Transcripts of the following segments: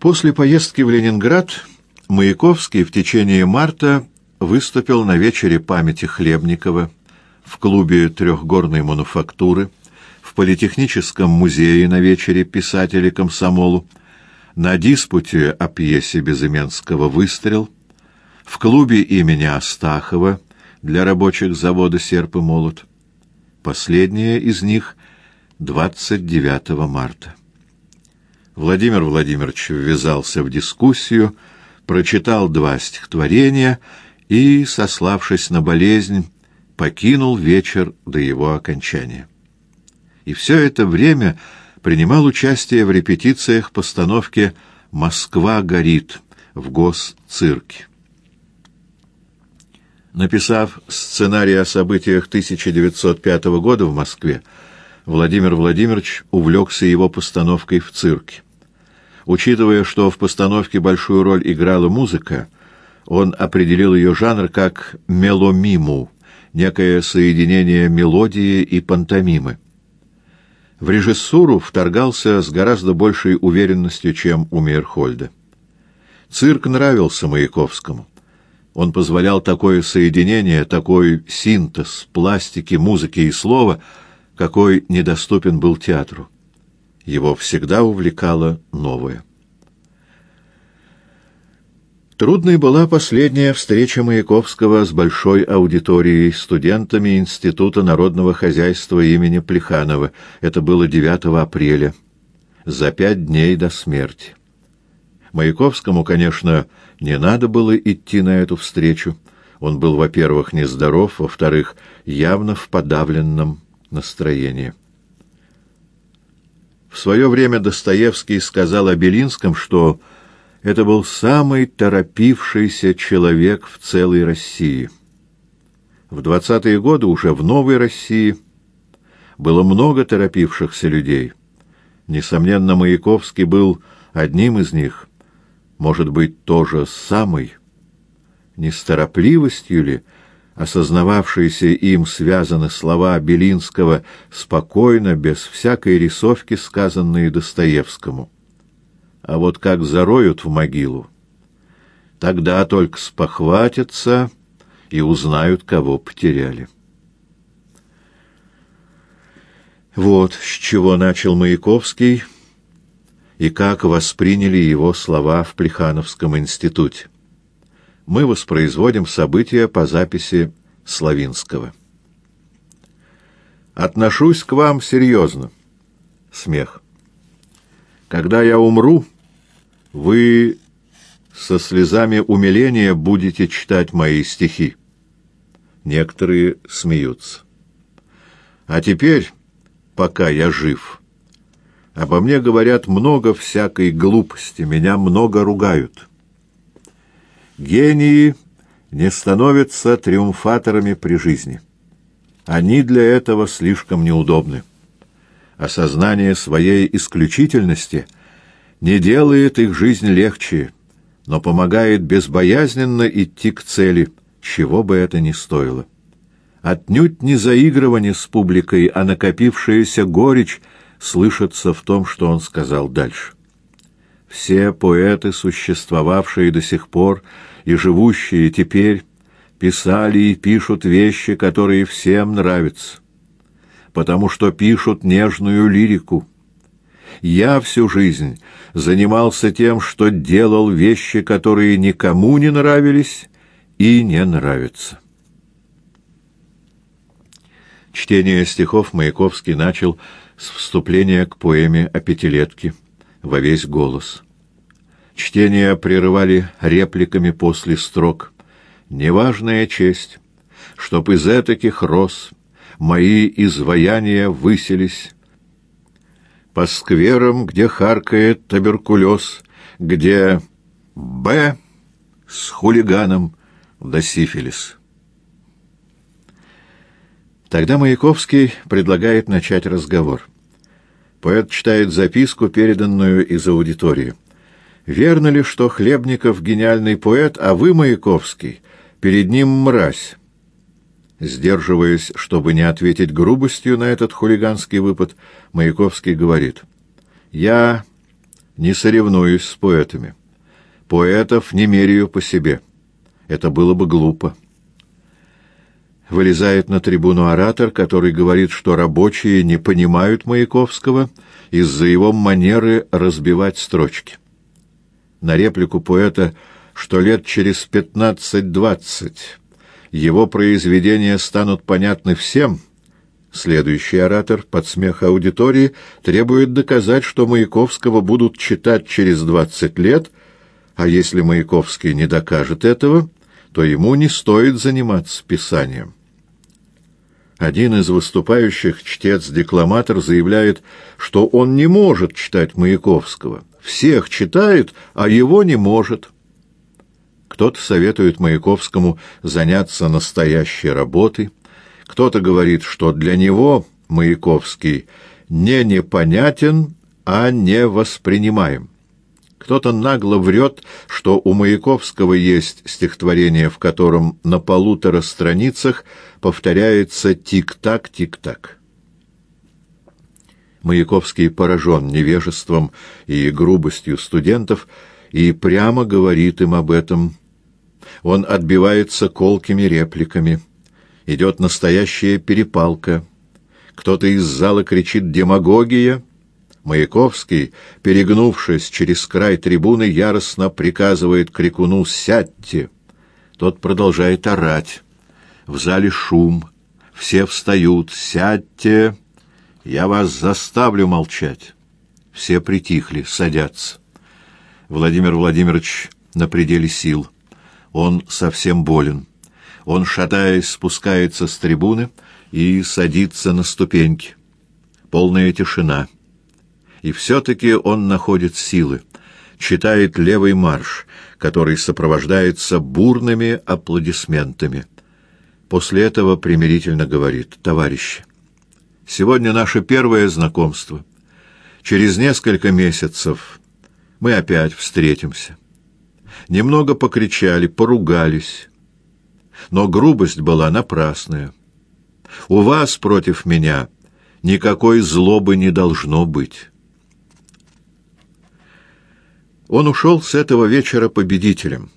После поездки в Ленинград Маяковский в течение марта выступил на вечере памяти Хлебникова в клубе трехгорной мануфактуры, в Политехническом музее на вечере писателей комсомолу, на диспуте о пьесе Безыменского «Выстрел», в клубе имени Астахова для рабочих завода «Серп и молот». Последнее из них — 29 марта. Владимир Владимирович ввязался в дискуссию, прочитал два стихотворения и, сославшись на болезнь, покинул вечер до его окончания. И все это время принимал участие в репетициях постановки «Москва горит» в госцирке. Написав сценарий о событиях 1905 года в Москве, Владимир Владимирович увлекся его постановкой в цирке. Учитывая, что в постановке большую роль играла музыка, он определил ее жанр как меломиму, некое соединение мелодии и пантомимы. В режиссуру вторгался с гораздо большей уверенностью, чем у Мейерхольда. Цирк нравился Маяковскому. Он позволял такое соединение, такой синтез пластики, музыки и слова, какой недоступен был театру. Его всегда увлекало новое. Трудной была последняя встреча Маяковского с большой аудиторией, студентами Института народного хозяйства имени Плеханова. Это было 9 апреля, за пять дней до смерти. Маяковскому, конечно, не надо было идти на эту встречу. Он был, во-первых, нездоров, во-вторых, явно в подавленном настроении. В свое время Достоевский сказал о Белинском, что это был самый торопившийся человек в целой России. В двадцатые годы уже в новой России было много торопившихся людей. Несомненно, Маяковский был одним из них, может быть, тоже самый. Не с торопливостью ли осознававшиеся им связаны слова Белинского, спокойно, без всякой рисовки, сказанные Достоевскому. А вот как зароют в могилу, тогда только спохватятся и узнают, кого потеряли. Вот с чего начал Маяковский и как восприняли его слова в Плехановском институте мы воспроизводим события по записи Славинского. Отношусь к вам серьезно. Смех. Когда я умру, вы со слезами умиления будете читать мои стихи. Некоторые смеются. А теперь, пока я жив, обо мне говорят много всякой глупости, меня много ругают. Гении не становятся триумфаторами при жизни. Они для этого слишком неудобны. Осознание своей исключительности не делает их жизнь легче, но помогает безбоязненно идти к цели, чего бы это ни стоило. Отнюдь не заигрывание с публикой, а накопившаяся горечь слышится в том, что он сказал дальше. Все поэты, существовавшие до сих пор и живущие теперь, писали и пишут вещи, которые всем нравятся, потому что пишут нежную лирику. Я всю жизнь занимался тем, что делал вещи, которые никому не нравились и не нравятся. Чтение стихов Маяковский начал с вступления к поэме о пятилетке во весь голос. Чтение прерывали репликами после строк. «Неважная честь, чтоб из этаких роз мои изваяния выселись. По скверам, где харкает туберкулез, где Б с хулиганом да сифилис». Тогда Маяковский предлагает начать разговор. Поэт читает записку, переданную из аудитории. «Верно ли, что Хлебников гениальный поэт, а вы, Маяковский, перед ним мразь?» Сдерживаясь, чтобы не ответить грубостью на этот хулиганский выпад, Маяковский говорит. «Я не соревнуюсь с поэтами. Поэтов не меряю по себе. Это было бы глупо. Вылезает на трибуну оратор, который говорит, что рабочие не понимают Маяковского из-за его манеры разбивать строчки. На реплику поэта, что лет через пятнадцать-двадцать его произведения станут понятны всем, следующий оратор под смех аудитории требует доказать, что Маяковского будут читать через двадцать лет, а если Маяковский не докажет этого, то ему не стоит заниматься писанием. Один из выступающих, чтец-декламатор, заявляет, что он не может читать Маяковского. Всех читает, а его не может. Кто-то советует Маяковскому заняться настоящей работой, кто-то говорит, что для него Маяковский не непонятен, а не воспринимаем. Кто-то нагло врет, что у Маяковского есть стихотворение, в котором на полутора страницах повторяется «тик-так, тик-так». Маяковский поражен невежеством и грубостью студентов и прямо говорит им об этом. Он отбивается колкими репликами. Идет настоящая перепалка. Кто-то из зала кричит «демагогия», Маяковский, перегнувшись через край трибуны, яростно приказывает крикуну «Сядьте!». Тот продолжает орать. В зале шум. Все встают. «Сядьте! Я вас заставлю молчать!» Все притихли, садятся. Владимир Владимирович на пределе сил. Он совсем болен. Он, шатаясь, спускается с трибуны и садится на ступеньки. Полная тишина. И все-таки он находит силы, читает левый марш, который сопровождается бурными аплодисментами. После этого примирительно говорит, «Товарищи, сегодня наше первое знакомство. Через несколько месяцев мы опять встретимся. Немного покричали, поругались, но грубость была напрасная. У вас против меня никакой злобы не должно быть». Он ушел с этого вечера победителем.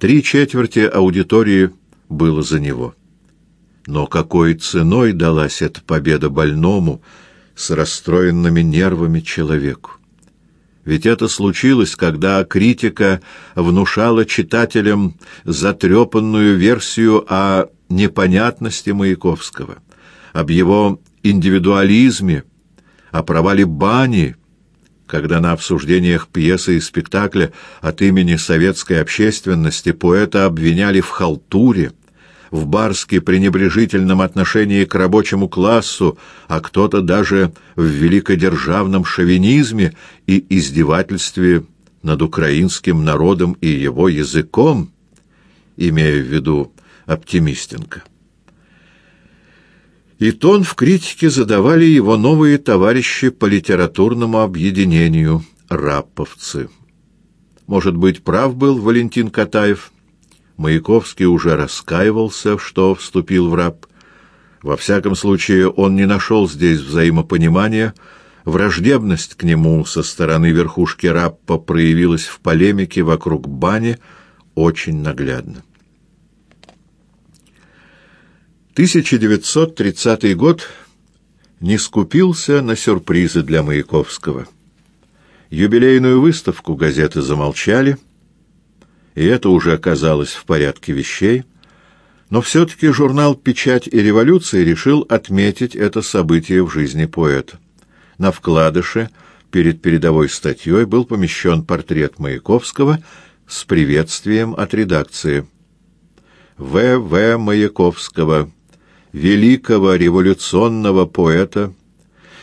Три четверти аудитории было за него. Но какой ценой далась эта победа больному, с расстроенными нервами человеку? Ведь это случилось, когда критика внушала читателям затрепанную версию о непонятности Маяковского, об его индивидуализме, о провале бани, когда на обсуждениях пьесы и спектакля от имени советской общественности поэта обвиняли в халтуре, в барски пренебрежительном отношении к рабочему классу, а кто-то даже в великодержавном шовинизме и издевательстве над украинским народом и его языком, имея в виду Оптимистенко. И тон в критике задавали его новые товарищи по литературному объединению «Рапповцы». Может быть, прав был Валентин Катаев? Маяковский уже раскаивался, что вступил в раб. Во всяком случае, он не нашел здесь взаимопонимания. Враждебность к нему со стороны верхушки раппа проявилась в полемике вокруг бани очень наглядно. 1930 год не скупился на сюрпризы для Маяковского. Юбилейную выставку газеты замолчали, и это уже оказалось в порядке вещей, но все-таки журнал «Печать и революция» решил отметить это событие в жизни поэта. На вкладыше перед передовой статьей был помещен портрет Маяковского с приветствием от редакции. В. В. Маяковского великого революционного поэта,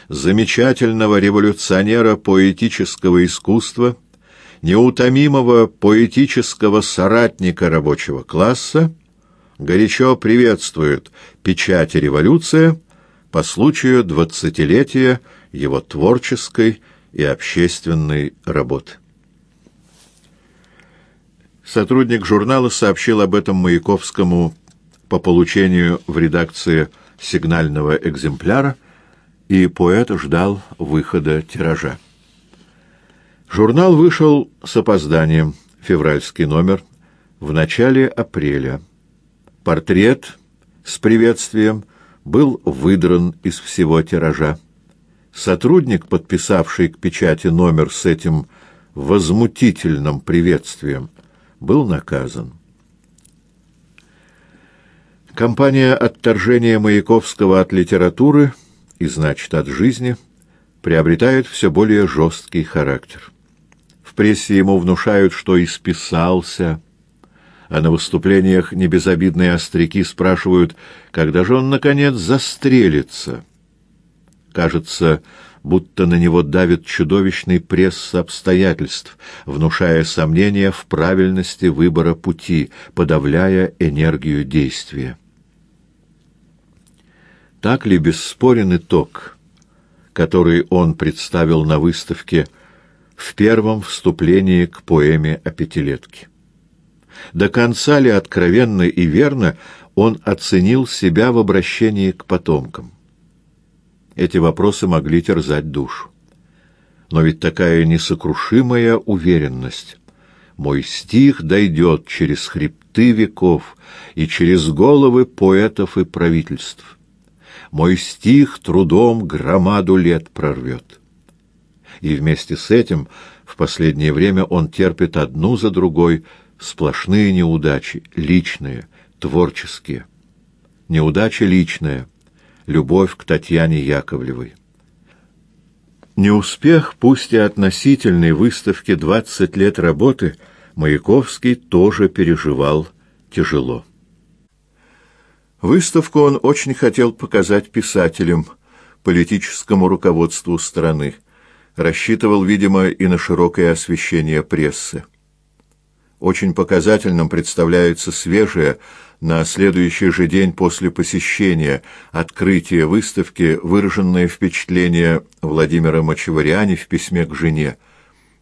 замечательного революционера поэтического искусства, неутомимого поэтического соратника рабочего класса, горячо приветствует печать революция по случаю двадцатилетия его творческой и общественной работы. Сотрудник журнала сообщил об этом Маяковскому по получению в редакции сигнального экземпляра, и поэт ждал выхода тиража. Журнал вышел с опозданием, февральский номер, в начале апреля. Портрет с приветствием был выдран из всего тиража. Сотрудник, подписавший к печати номер с этим возмутительным приветствием, был наказан. Компания отторжения Маяковского от литературы и, значит, от жизни приобретает все более жесткий характер. В прессе ему внушают, что исписался, а на выступлениях небезобидные остряки спрашивают, когда же он, наконец, застрелится. Кажется, будто на него давит чудовищный пресс обстоятельств, внушая сомнения в правильности выбора пути, подавляя энергию действия. Так ли бесспорен итог, который он представил на выставке в первом вступлении к поэме о пятилетке? До конца ли откровенно и верно он оценил себя в обращении к потомкам? Эти вопросы могли терзать душу. Но ведь такая несокрушимая уверенность. Мой стих дойдет через хребты веков и через головы поэтов и правительств. Мой стих трудом громаду лет прорвет. И вместе с этим в последнее время он терпит одну за другой сплошные неудачи, личные, творческие. Неудача личная — любовь к Татьяне Яковлевой. Неуспех, пусть и относительной выставки «20 лет работы», Маяковский тоже переживал тяжело. Выставку он очень хотел показать писателям, политическому руководству страны. Рассчитывал, видимо, и на широкое освещение прессы. Очень показательным представляется свежее, на следующий же день после посещения, открытия выставки, выраженное впечатление Владимира Мачевариани в письме к жене.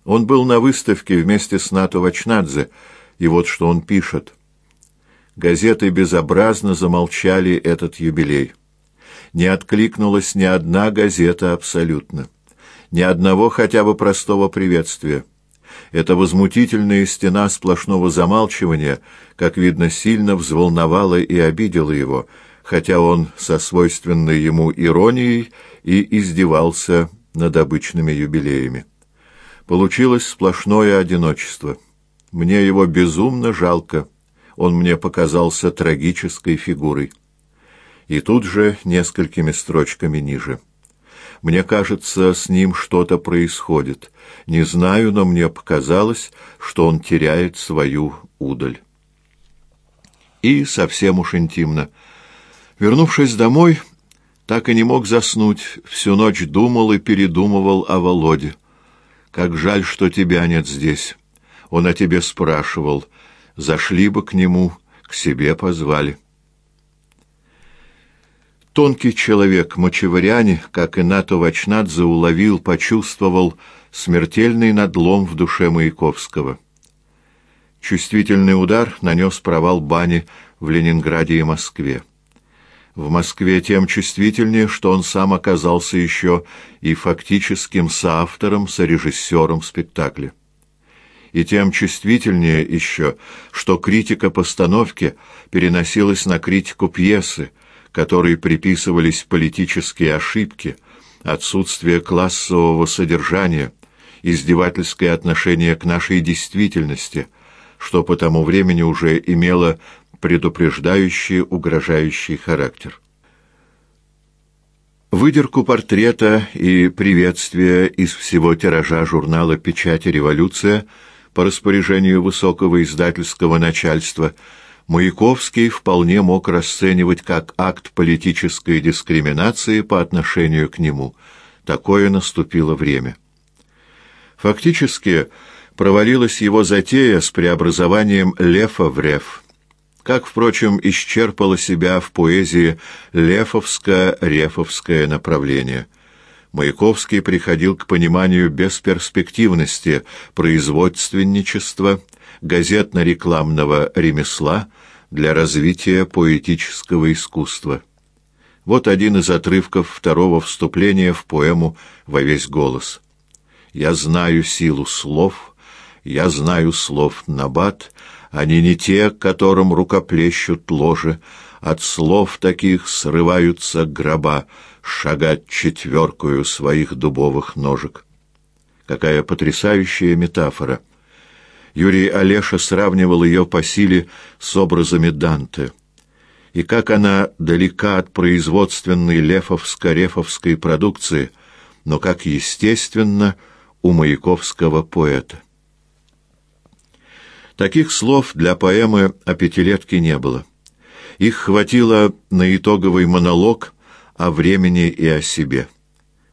Он был на выставке вместе с Нато Вачнадзе, и вот что он пишет. Газеты безобразно замолчали этот юбилей. Не откликнулась ни одна газета абсолютно. Ни одного хотя бы простого приветствия. Эта возмутительная стена сплошного замалчивания, как видно, сильно взволновала и обидела его, хотя он со свойственной ему иронией и издевался над обычными юбилеями. Получилось сплошное одиночество. Мне его безумно жалко. Он мне показался трагической фигурой. И тут же несколькими строчками ниже — мне кажется, с ним что-то происходит. Не знаю, но мне показалось, что он теряет свою удаль. И совсем уж интимно. Вернувшись домой, так и не мог заснуть, всю ночь думал и передумывал о Володе. Как жаль, что тебя нет здесь. Он о тебе спрашивал. Зашли бы к нему, к себе позвали. Тонкий человек Мочевыряне, как и Нато Вачнадзе, уловил, почувствовал смертельный надлом в душе Маяковского. Чувствительный удар нанес провал бани в Ленинграде и Москве. В Москве тем чувствительнее, что он сам оказался еще и фактическим соавтором, сорежиссером спектакля. И тем чувствительнее еще, что критика постановки переносилась на критику пьесы, которой приписывались политические ошибки, отсутствие классового содержания, издевательское отношение к нашей действительности, что по тому времени уже имело предупреждающий, угрожающий характер. Выдерку портрета и приветствия из всего тиража журнала «Печать и революция» по распоряжению высокого издательского начальства – Маяковский вполне мог расценивать как акт политической дискриминации по отношению к нему. Такое наступило время. Фактически провалилась его затея с преобразованием Лефа в Реф, как, впрочем, исчерпало себя в поэзии лефовско-рефовское направление. Маяковский приходил к пониманию бесперспективности производственничества газетно-рекламного ремесла для развития поэтического искусства. Вот один из отрывков второго вступления в поэму «Во весь голос». Я знаю силу слов, я знаю слов набат, они не те, которым рукоплещут ложе, от слов таких срываются гроба, шагать четверкую своих дубовых ножек. Какая потрясающая метафора! Юрий Олеша сравнивал ее по силе с образами Данте. И как она далека от производственной лефовско-рефовской продукции, но как естественно у маяковского поэта. Таких слов для поэмы о пятилетке не было. Их хватило на итоговый монолог о времени и о себе.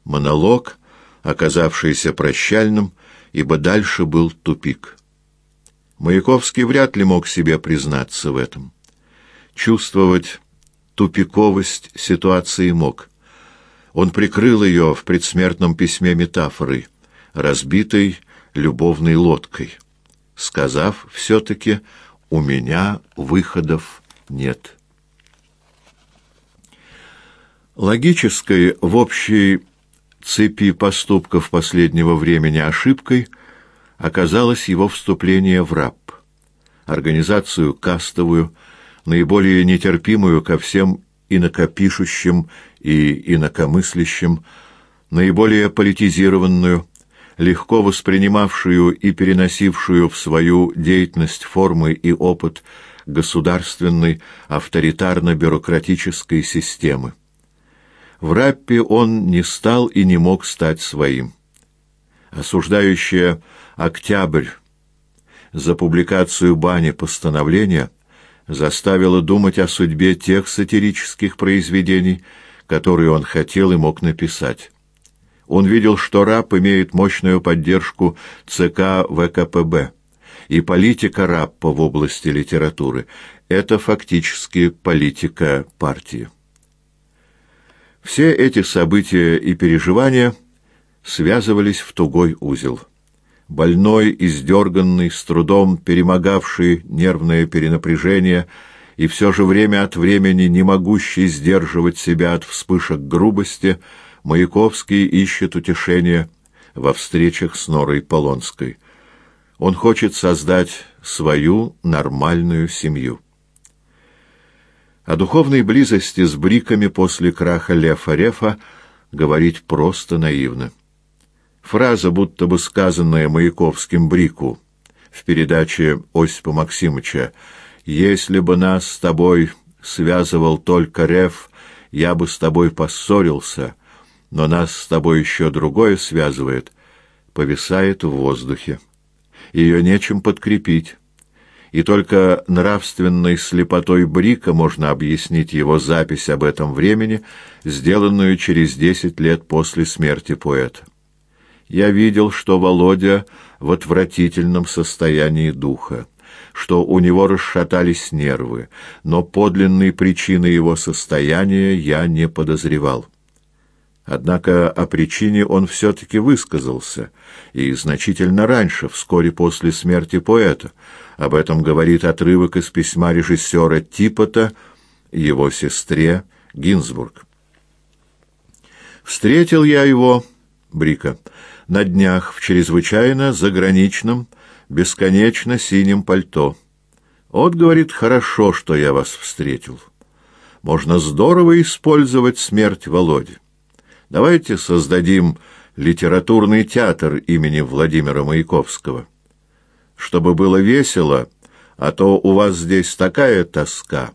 Монолог, оказавшийся прощальным, ибо дальше был тупик. Маяковский вряд ли мог себе признаться в этом. Чувствовать тупиковость ситуации мог. Он прикрыл ее в предсмертном письме метафорой, разбитой любовной лодкой, сказав все-таки «у меня выходов нет». Логической в общей цепи поступков последнего времени ошибкой – оказалось его вступление в РАП, организацию кастовую, наиболее нетерпимую ко всем инакопишущим и инакомыслящим, наиболее политизированную, легко воспринимавшую и переносившую в свою деятельность формы и опыт государственной авторитарно-бюрократической системы. В РАППе он не стал и не мог стать своим. Осуждающая «Октябрь» за публикацию бани постановления заставило думать о судьбе тех сатирических произведений, которые он хотел и мог написать. Он видел, что РАП имеет мощную поддержку ЦК ВКПБ, и политика РАПа в области литературы – это фактически политика партии. Все эти события и переживания связывались в тугой узел больной, издерганный, с трудом перемогавший нервное перенапряжение и все же время от времени не могущий сдерживать себя от вспышек грубости, Маяковский ищет утешения во встречах с Норой Полонской. Он хочет создать свою нормальную семью. О духовной близости с бриками после краха Лефа-Рефа говорить просто наивно. Фраза, будто бы сказанная Маяковским Брику в передаче Осипа Максимовича «Если бы нас с тобой связывал только Рев, я бы с тобой поссорился, но нас с тобой еще другое связывает», повисает в воздухе. Ее нечем подкрепить. И только нравственной слепотой Брика можно объяснить его запись об этом времени, сделанную через десять лет после смерти поэта. Я видел, что Володя в отвратительном состоянии духа, что у него расшатались нервы, но подлинной причины его состояния я не подозревал. Однако о причине он все-таки высказался, и значительно раньше, вскоре после смерти поэта. Об этом говорит отрывок из письма режиссера Типота его сестре Гинзбург. «Встретил я его, Брика, на днях в чрезвычайно заграничном, бесконечно синем пальто. Вот, говорит, хорошо, что я вас встретил. Можно здорово использовать смерть Володи. Давайте создадим литературный театр имени Владимира Маяковского. Чтобы было весело, а то у вас здесь такая тоска.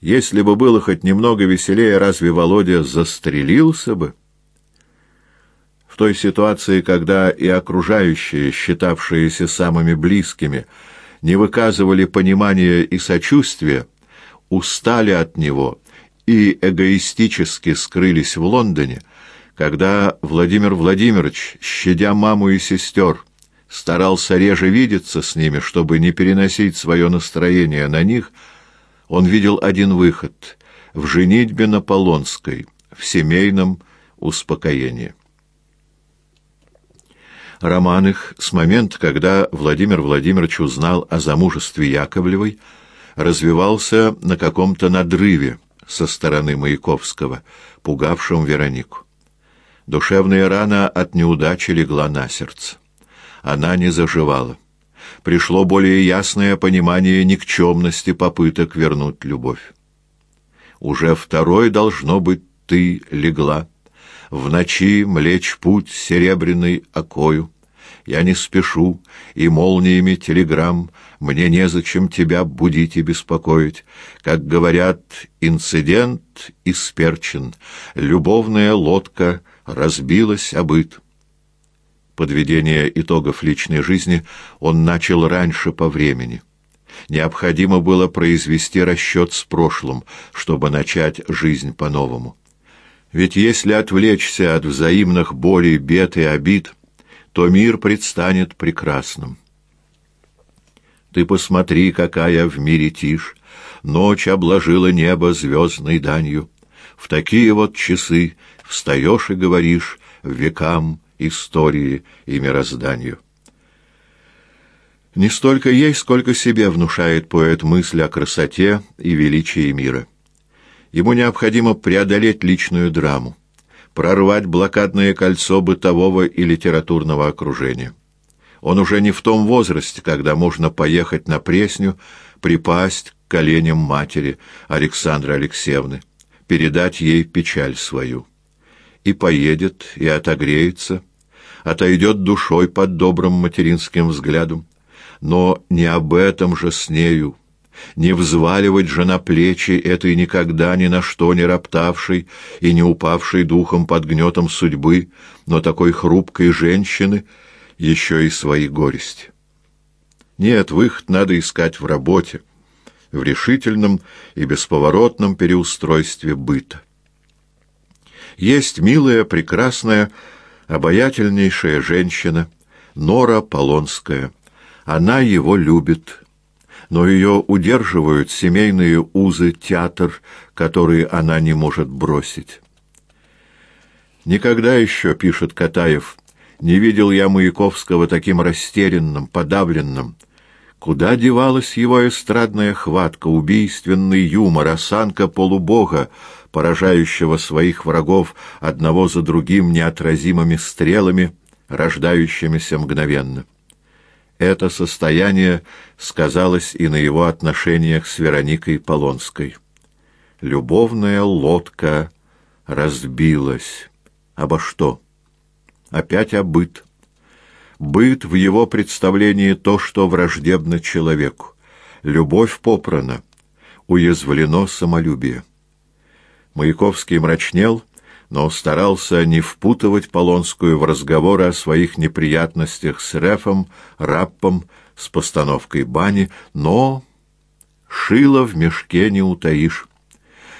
Если бы было хоть немного веселее, разве Володя застрелился бы?» в той ситуации, когда и окружающие, считавшиеся самыми близкими, не выказывали понимания и сочувствия, устали от него и эгоистически скрылись в Лондоне, когда Владимир Владимирович, щадя маму и сестер, старался реже видеться с ними, чтобы не переносить свое настроение на них, он видел один выход — в женитьбе на Полонской, в семейном успокоении. Роман их с момента, когда Владимир Владимирович узнал о замужестве Яковлевой, развивался на каком-то надрыве со стороны Маяковского, пугавшем Веронику. Душевная рана от неудачи легла на сердце. Она не заживала. Пришло более ясное понимание никчемности попыток вернуть любовь. Уже второй, должно быть, ты легла. В ночи млечь путь серебряный окою. Я не спешу, и молниями телеграмм мне незачем тебя будить и беспокоить. Как говорят, инцидент исперчен, любовная лодка разбилась обыт. Подведение итогов личной жизни он начал раньше по времени. Необходимо было произвести расчет с прошлым, чтобы начать жизнь по-новому. Ведь если отвлечься от взаимных болей, бед и обид — то мир предстанет прекрасным. Ты посмотри, какая в мире тишь, ночь обложила небо звездной данью. В такие вот часы встаешь и говоришь векам истории и мирозданию. Не столько ей, сколько себе внушает поэт мысль о красоте и величии мира. Ему необходимо преодолеть личную драму прорвать блокадное кольцо бытового и литературного окружения. Он уже не в том возрасте, когда можно поехать на Пресню, припасть к коленям матери Александры Алексеевны, передать ей печаль свою. И поедет, и отогреется, отойдет душой под добрым материнским взглядом. Но не об этом же с нею, не взваливать же на плечи этой никогда ни на что не роптавшей и не упавшей духом под гнетом судьбы, но такой хрупкой женщины еще и свои горести. Нет, выход надо искать в работе, в решительном и бесповоротном переустройстве быта. Есть милая, прекрасная, обаятельнейшая женщина, Нора Полонская. Она его любит, но ее удерживают семейные узы, театр, который она не может бросить. «Никогда еще, — пишет Катаев, — не видел я Маяковского таким растерянным, подавленным. Куда девалась его эстрадная хватка, убийственный юмор, осанка полубога, поражающего своих врагов одного за другим неотразимыми стрелами, рождающимися мгновенно?» Это состояние сказалось и на его отношениях с Вероникой Полонской. Любовная лодка разбилась. Обо что? Опять о. Быт в его представлении то, что враждебно человеку. Любовь попрана, уязвлено самолюбие. Маяковский мрачнел — но старался не впутывать Полонскую в разговоры о своих неприятностях с Рефом, Раппом, с постановкой бани, но шило в мешке не утаишь.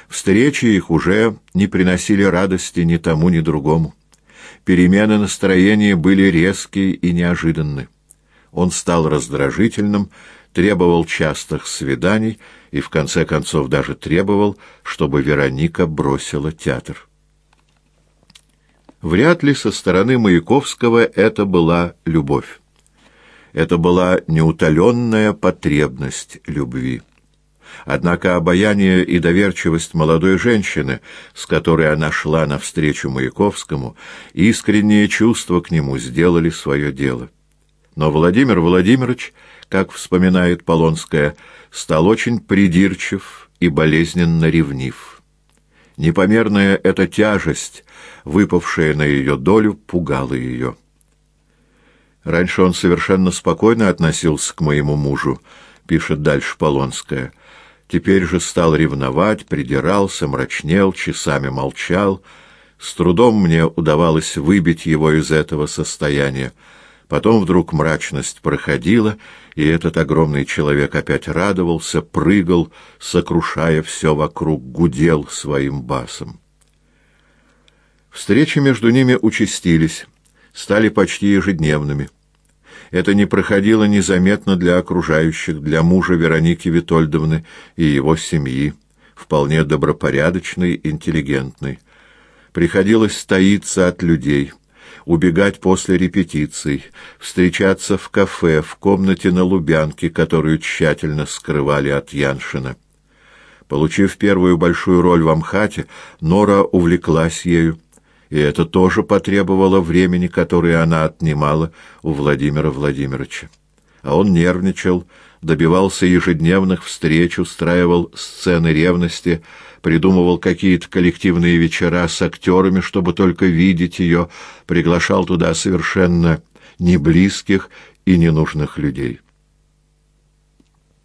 Встречи их уже не приносили радости ни тому, ни другому. Перемены настроения были резкие и неожиданны. Он стал раздражительным, требовал частых свиданий и, в конце концов, даже требовал, чтобы Вероника бросила театр. Вряд ли со стороны Маяковского это была любовь. Это была неутоленная потребность любви. Однако обаяние и доверчивость молодой женщины, с которой она шла навстречу Маяковскому, искренние чувства к нему сделали свое дело. Но Владимир Владимирович, как вспоминает Полонская, стал очень придирчив и болезненно ревнив. Непомерная эта тяжесть, выпавшая на ее долю, пугала ее. Раньше он совершенно спокойно относился к моему мужу, пишет дальше Полонская. Теперь же стал ревновать, придирался, мрачнел, часами молчал. С трудом мне удавалось выбить его из этого состояния. Потом вдруг мрачность проходила, и этот огромный человек опять радовался, прыгал, сокрушая все вокруг, гудел своим басом. Встречи между ними участились, стали почти ежедневными. Это не проходило незаметно для окружающих, для мужа Вероники Витольдовны и его семьи, вполне добропорядочной, интеллигентной. Приходилось стоиться от людей — убегать после репетиций, встречаться в кафе, в комнате на Лубянке, которую тщательно скрывали от Яншина. Получив первую большую роль в Амхате, Нора увлеклась ею, и это тоже потребовало времени, которое она отнимала у Владимира Владимировича. А он нервничал, добивался ежедневных встреч, устраивал сцены ревности, придумывал какие-то коллективные вечера с актерами, чтобы только видеть ее, приглашал туда совершенно неблизких и ненужных людей.